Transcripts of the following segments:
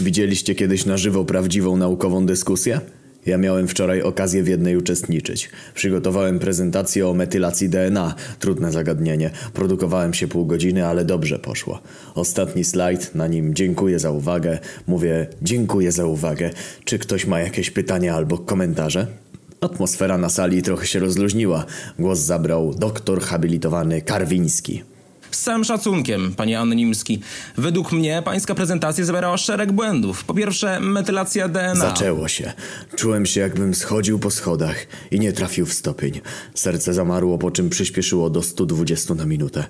Widzieliście kiedyś na żywo prawdziwą naukową dyskusję? Ja miałem wczoraj okazję w jednej uczestniczyć. Przygotowałem prezentację o metylacji DNA. Trudne zagadnienie. Produkowałem się pół godziny, ale dobrze poszło. Ostatni slajd, na nim dziękuję za uwagę. Mówię dziękuję za uwagę. Czy ktoś ma jakieś pytania albo komentarze? Atmosfera na sali trochę się rozluźniła. Głos zabrał doktor habilitowany Karwiński. Z całym szacunkiem, panie Anonimski. Według mnie pańska prezentacja zawierała szereg błędów. Po pierwsze, metylacja DNA. Zaczęło się. Czułem się jakbym schodził po schodach i nie trafił w stopień. Serce zamarło, po czym przyspieszyło do 120 na minutę.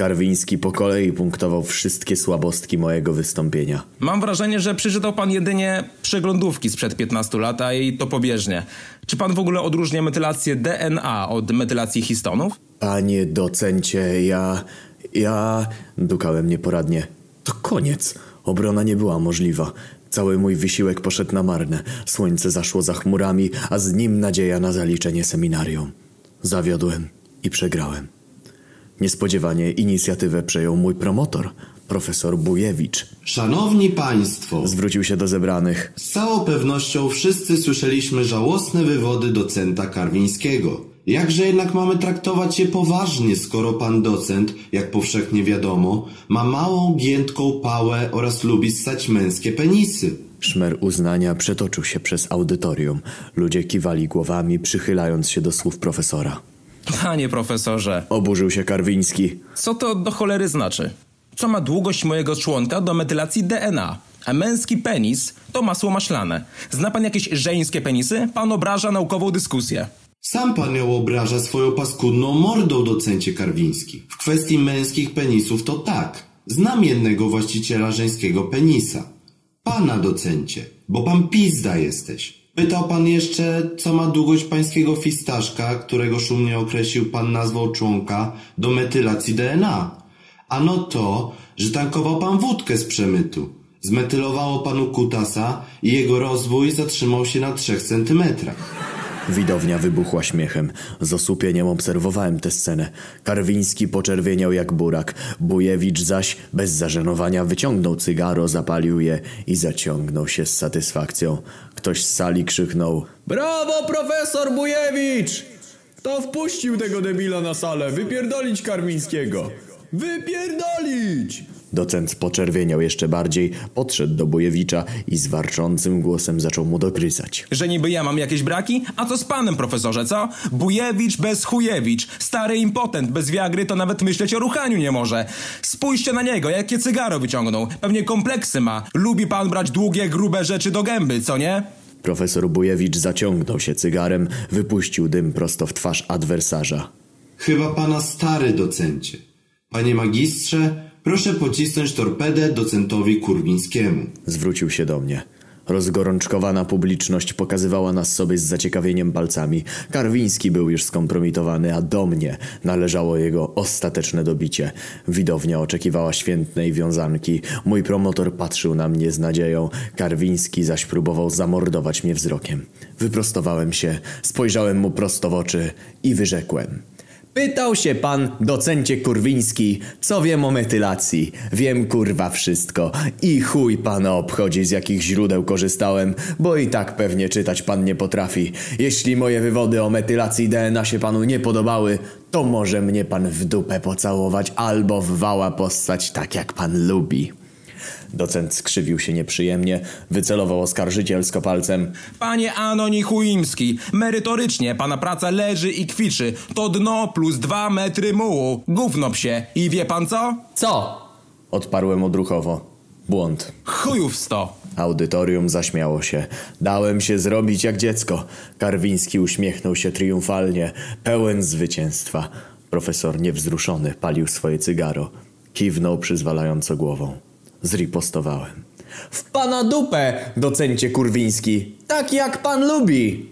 Karwiński po kolei punktował wszystkie słabostki mojego wystąpienia. Mam wrażenie, że przeczytał pan jedynie przeglądówki sprzed 15 lat, a i to pobieżnie. Czy pan w ogóle odróżnia metylację DNA od metylacji histonów? Panie docencie, ja... ja... dukałem nieporadnie. To koniec. Obrona nie była możliwa. Cały mój wysiłek poszedł na marne. Słońce zaszło za chmurami, a z nim nadzieja na zaliczenie seminarium. Zawiodłem i przegrałem. Niespodziewanie inicjatywę przejął mój promotor, profesor Bujewicz. Szanowni Państwo, Zwrócił się do zebranych. z całą pewnością wszyscy słyszeliśmy żałosne wywody docenta Karwińskiego. Jakże jednak mamy traktować je poważnie, skoro pan docent, jak powszechnie wiadomo, ma małą, giętką pałę oraz lubi ssać męskie penisy? Szmer uznania przetoczył się przez audytorium. Ludzie kiwali głowami, przychylając się do słów profesora. Panie profesorze, Oburzył się Karwiński. co to do cholery znaczy? Co ma długość mojego członka do metylacji DNA? A męski penis to masło maślane. Zna pan jakieś żeńskie penisy? Pan obraża naukową dyskusję. Sam pan ją obraża swoją paskudną mordą, docencie Karwiński. W kwestii męskich penisów to tak. Znam jednego właściciela żeńskiego penisa. Pana docencie, bo pan pizda jesteś. Pytał pan jeszcze, co ma długość pańskiego fistaszka, którego szumnie określił pan nazwą członka do metylacji DNA. Ano to, że tankował pan wódkę z przemytu. Zmetylowało panu kutasa i jego rozwój zatrzymał się na 3 centymetrach. Widownia wybuchła śmiechem. Z osłupieniem obserwowałem tę scenę. Karwiński poczerwieniał jak burak. Bujewicz zaś, bez zażenowania, wyciągnął cygaro, zapalił je i zaciągnął się z satysfakcją. Ktoś z sali krzyknął Brawo, profesor Bujewicz! Kto wpuścił tego debila na salę? Wypierdolić Karmińskiego! Wypierdolić! Docent poczerwieniał jeszcze bardziej, podszedł do Bujewicza i z warczącym głosem zaczął mu dogryzać. Że niby ja mam jakieś braki? A co z panem, profesorze, co? Bujewicz bez chujewicz. Stary impotent bez wiagry to nawet myśleć o ruchaniu nie może. Spójrzcie na niego, jakie cygaro wyciągnął. Pewnie kompleksy ma. Lubi pan brać długie, grube rzeczy do gęby, co nie? Profesor Bujewicz zaciągnął się cygarem, wypuścił dym prosto w twarz adwersarza. Chyba pana stary docencie. Panie magistrze, proszę pocisnąć torpedę docentowi Kurwińskiemu. Zwrócił się do mnie. Rozgorączkowana publiczność pokazywała nas sobie z zaciekawieniem palcami. Karwiński był już skompromitowany, a do mnie należało jego ostateczne dobicie. Widownia oczekiwała świętnej wiązanki. Mój promotor patrzył na mnie z nadzieją. Karwiński zaś próbował zamordować mnie wzrokiem. Wyprostowałem się, spojrzałem mu prosto w oczy i wyrzekłem. Pytał się pan, docencie kurwiński, co wiem o metylacji. Wiem kurwa wszystko. I chuj pana obchodzi z jakich źródeł korzystałem, bo i tak pewnie czytać pan nie potrafi. Jeśli moje wywody o metylacji DNA się panu nie podobały, to może mnie pan w dupę pocałować albo w wała postać tak jak pan lubi. Docent skrzywił się nieprzyjemnie, wycelował oskarżycielsko palcem. Panie Anoni Chuimski, merytorycznie pana praca leży i kwiczy. To dno plus dwa metry mułu. Gówno psie. I wie pan co? Co? Odparłem odruchowo. Błąd. Chujów sto. Audytorium zaśmiało się. Dałem się zrobić jak dziecko. Karwiński uśmiechnął się triumfalnie, pełen zwycięstwa. Profesor niewzruszony palił swoje cygaro. Kiwnął przyzwalająco głową. Zripostowałem. W pana dupę, docencie kurwiński. Tak jak pan lubi.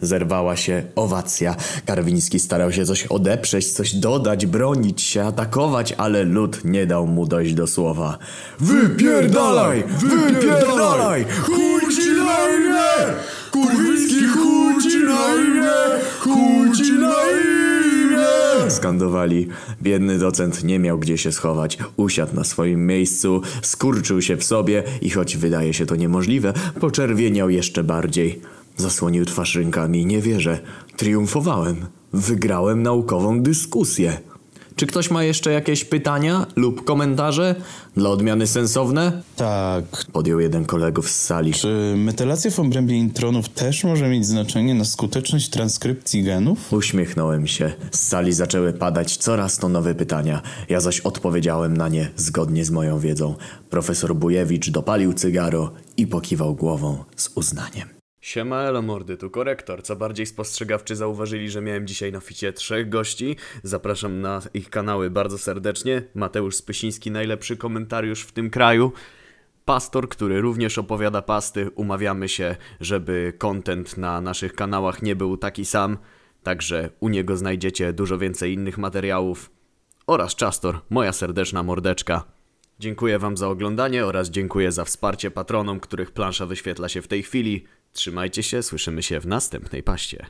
Zerwała się owacja. Karwiński starał się coś odeprzeć, coś dodać, bronić się, atakować, ale lud nie dał mu dojść do słowa. Wypierdalaj! Wypierdalaj! Chuj skandowali. Biedny docent nie miał gdzie się schować. Usiadł na swoim miejscu, skurczył się w sobie i choć wydaje się to niemożliwe, poczerwieniał jeszcze bardziej. Zasłonił twarz rękami. Nie wierzę. Triumfowałem. Wygrałem naukową dyskusję. Czy ktoś ma jeszcze jakieś pytania lub komentarze? Dla odmiany sensowne? Tak. Podjął jeden kolegów z sali. Czy metylacja w obrębie intronów też może mieć znaczenie na skuteczność transkrypcji genów? Uśmiechnąłem się. Z sali zaczęły padać coraz to nowe pytania. Ja zaś odpowiedziałem na nie zgodnie z moją wiedzą. Profesor Bujewicz dopalił cygaro i pokiwał głową z uznaniem. Siema elo mordy, tu korektor. Co bardziej spostrzegawczy zauważyli, że miałem dzisiaj na ficie trzech gości. Zapraszam na ich kanały bardzo serdecznie. Mateusz Spysiński, najlepszy komentariusz w tym kraju. Pastor, który również opowiada pasty. Umawiamy się, żeby content na naszych kanałach nie był taki sam. Także u niego znajdziecie dużo więcej innych materiałów. Oraz Czastor, moja serdeczna mordeczka. Dziękuję Wam za oglądanie oraz dziękuję za wsparcie patronom, których plansza wyświetla się w tej chwili. Trzymajcie się, słyszymy się w następnej paście.